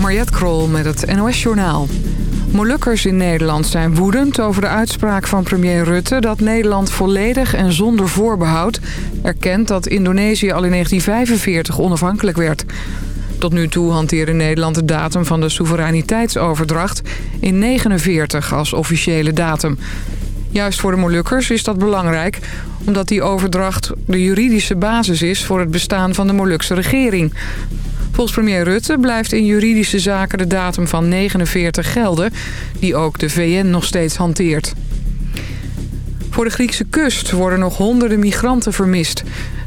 Mariette Krol met het NOS Journaal. Molukkers in Nederland zijn woedend over de uitspraak van premier Rutte... dat Nederland volledig en zonder voorbehoud erkent dat Indonesië al in 1945 onafhankelijk werd. Tot nu toe hanteerde Nederland de datum van de soevereiniteitsoverdracht in 49 als officiële datum. Juist voor de Molukkers is dat belangrijk... omdat die overdracht de juridische basis is voor het bestaan van de Molukse regering... Volgens premier Rutte blijft in juridische zaken de datum van 49 gelden... die ook de VN nog steeds hanteert. Voor de Griekse kust worden nog honderden migranten vermist.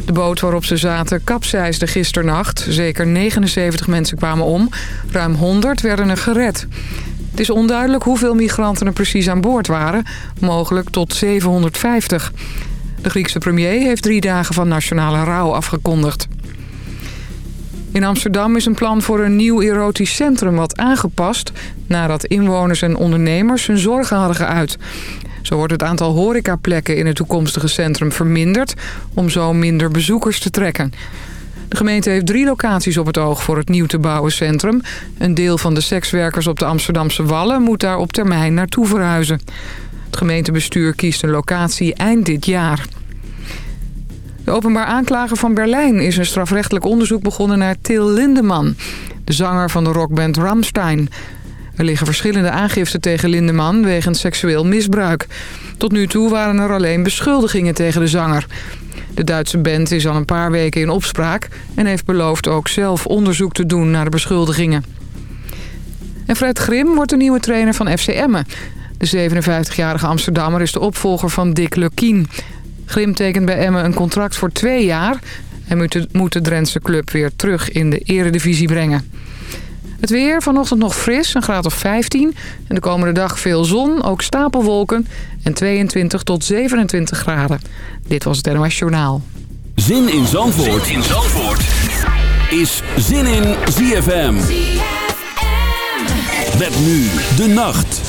De boot waarop ze zaten kapseisde gisternacht. Zeker 79 mensen kwamen om. Ruim 100 werden er gered. Het is onduidelijk hoeveel migranten er precies aan boord waren. Mogelijk tot 750. De Griekse premier heeft drie dagen van nationale rouw afgekondigd. In Amsterdam is een plan voor een nieuw erotisch centrum wat aangepast... nadat inwoners en ondernemers hun zorgen hadden geuit. Zo wordt het aantal horecaplekken in het toekomstige centrum verminderd... om zo minder bezoekers te trekken. De gemeente heeft drie locaties op het oog voor het nieuw te bouwen centrum. Een deel van de sekswerkers op de Amsterdamse Wallen moet daar op termijn naartoe verhuizen. Het gemeentebestuur kiest een locatie eind dit jaar. De openbaar aanklager van Berlijn is een strafrechtelijk onderzoek begonnen naar Till Lindemann, de zanger van de rockband Rammstein. Er liggen verschillende aangiften tegen Lindemann wegens seksueel misbruik. Tot nu toe waren er alleen beschuldigingen tegen de zanger. De Duitse band is al een paar weken in opspraak... en heeft beloofd ook zelf onderzoek te doen naar de beschuldigingen. En Fred Grim wordt de nieuwe trainer van FC Emmen. De 57-jarige Amsterdammer is de opvolger van Dick Lukien. Grim tekent bij Emmen een contract voor twee jaar... en moet de, moet de Drentse club weer terug in de eredivisie brengen. Het weer, vanochtend nog fris, een graad of 15. En de komende dag veel zon, ook stapelwolken en 22 tot 27 graden. Dit was het NOS Journaal. Zin in Zandvoort, zin in Zandvoort. is Zin in ZFM. ZFM. Met nu de nacht.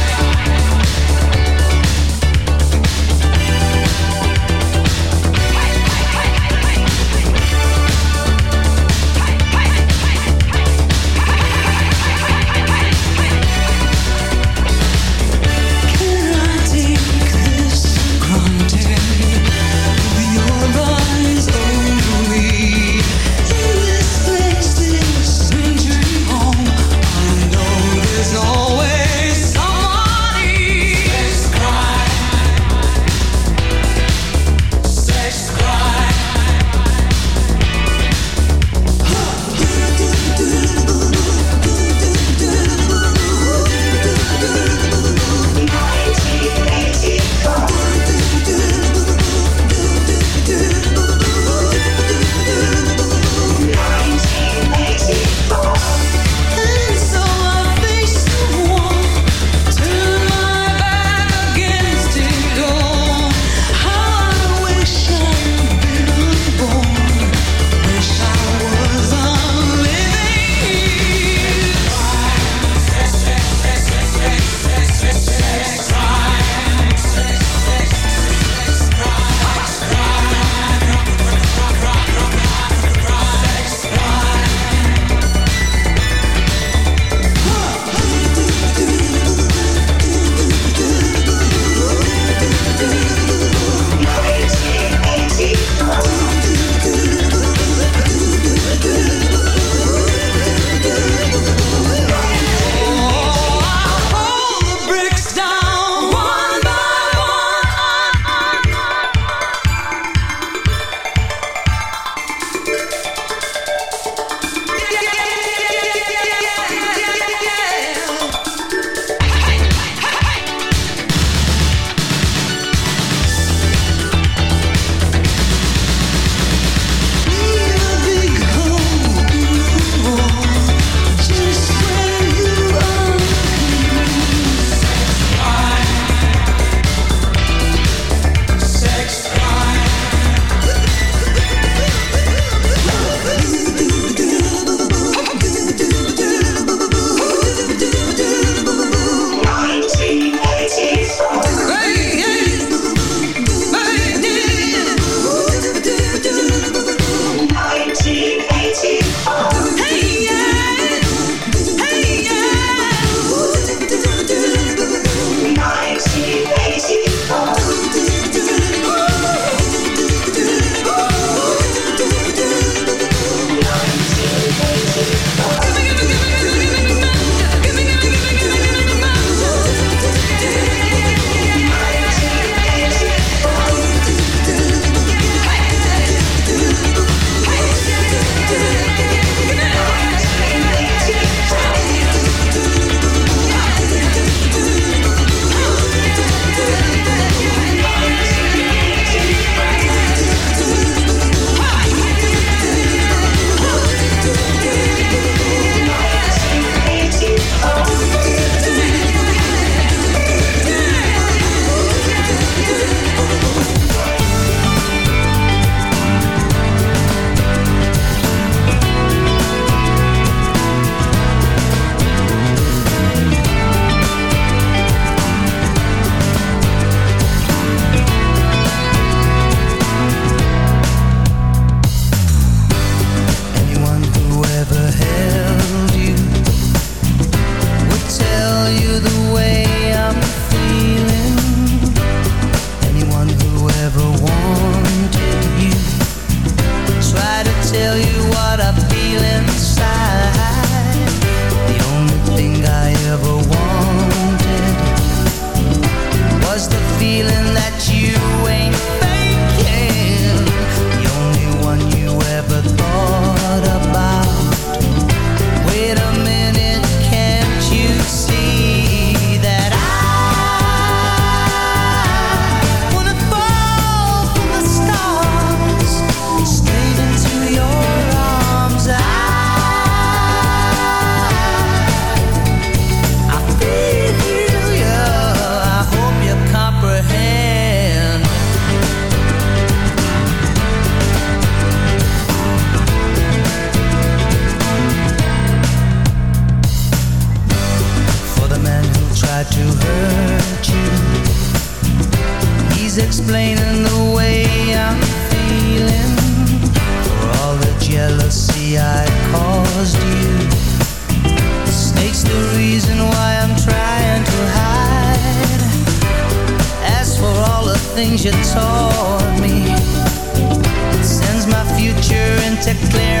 always explaining the way I'm feeling. For all the jealousy I caused you. The Snake's the reason why I'm trying to hide. As for all the things you taught me. It sends my future into clear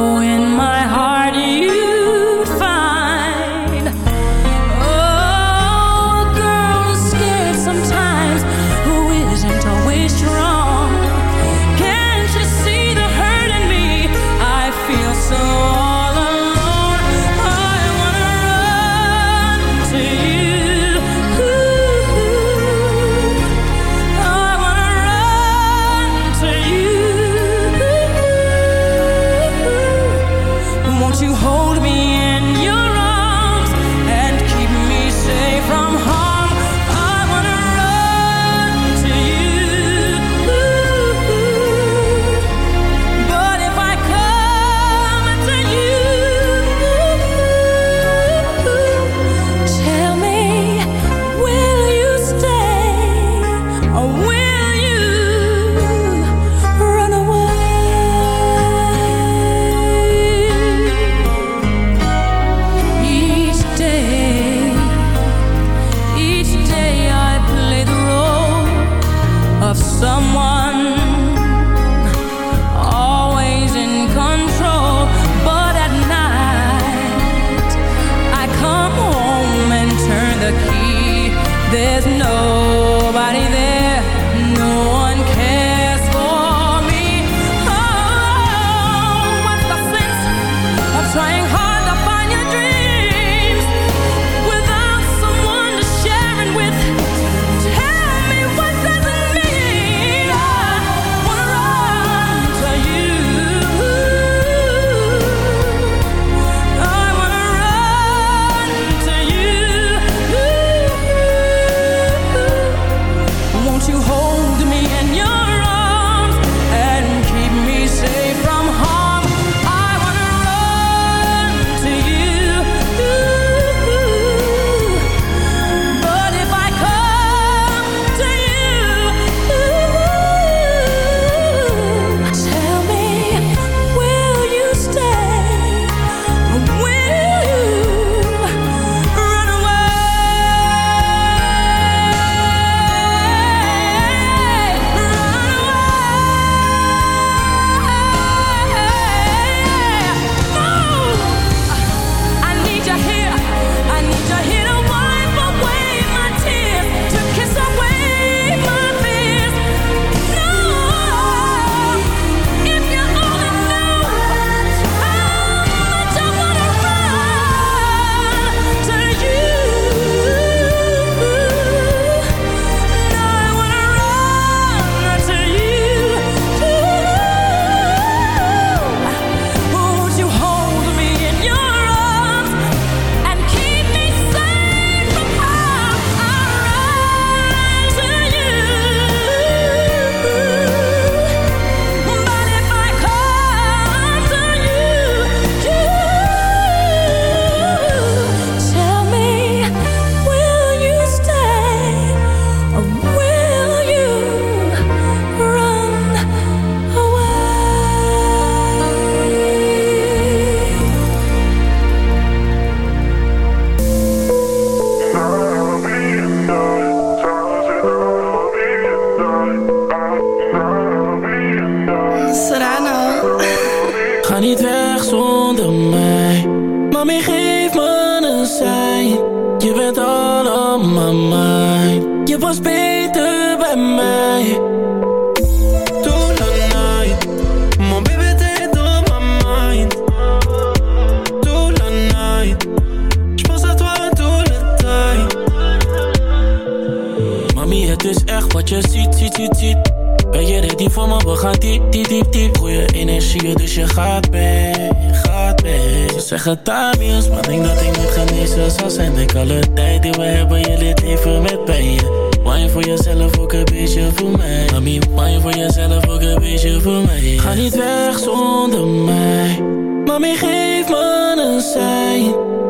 Zeg het aan Niels, maar denk dat ik moet genezen Zal zijn. Ik alle tijd die we hebben, je leert even met pijn. Wine voor jezelf, ook een beetje voor mij. Mami, wine voor jezelf, ook een beetje voor mij. Ga niet weg zonder mij. Mami, geef me een sein.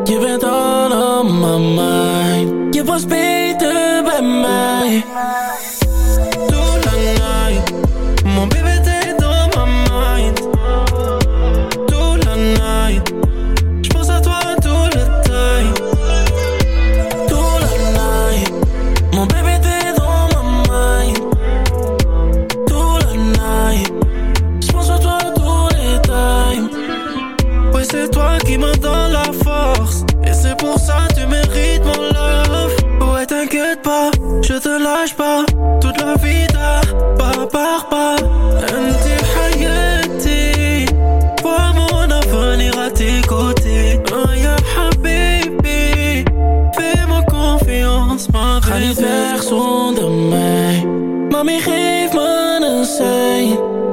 Je bent allemaal mijn. Je was beter bij mij.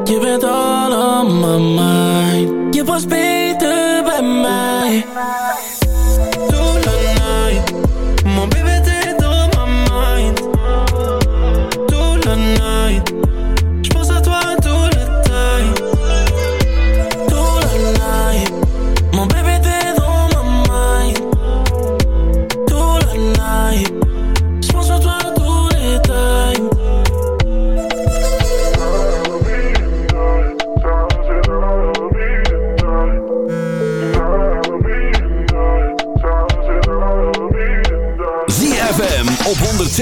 Je bent all on my mind. Je was beter bij mij.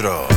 4.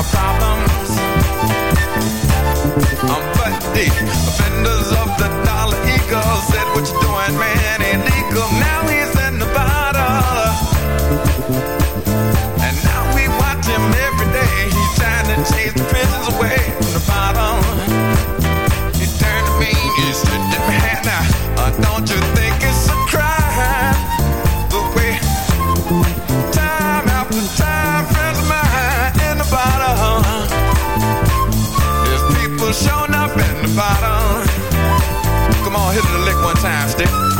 our problems. I'm but the offenders of the dollar eagle said, what you doing, man, ain't legal. Now he's one time, stick.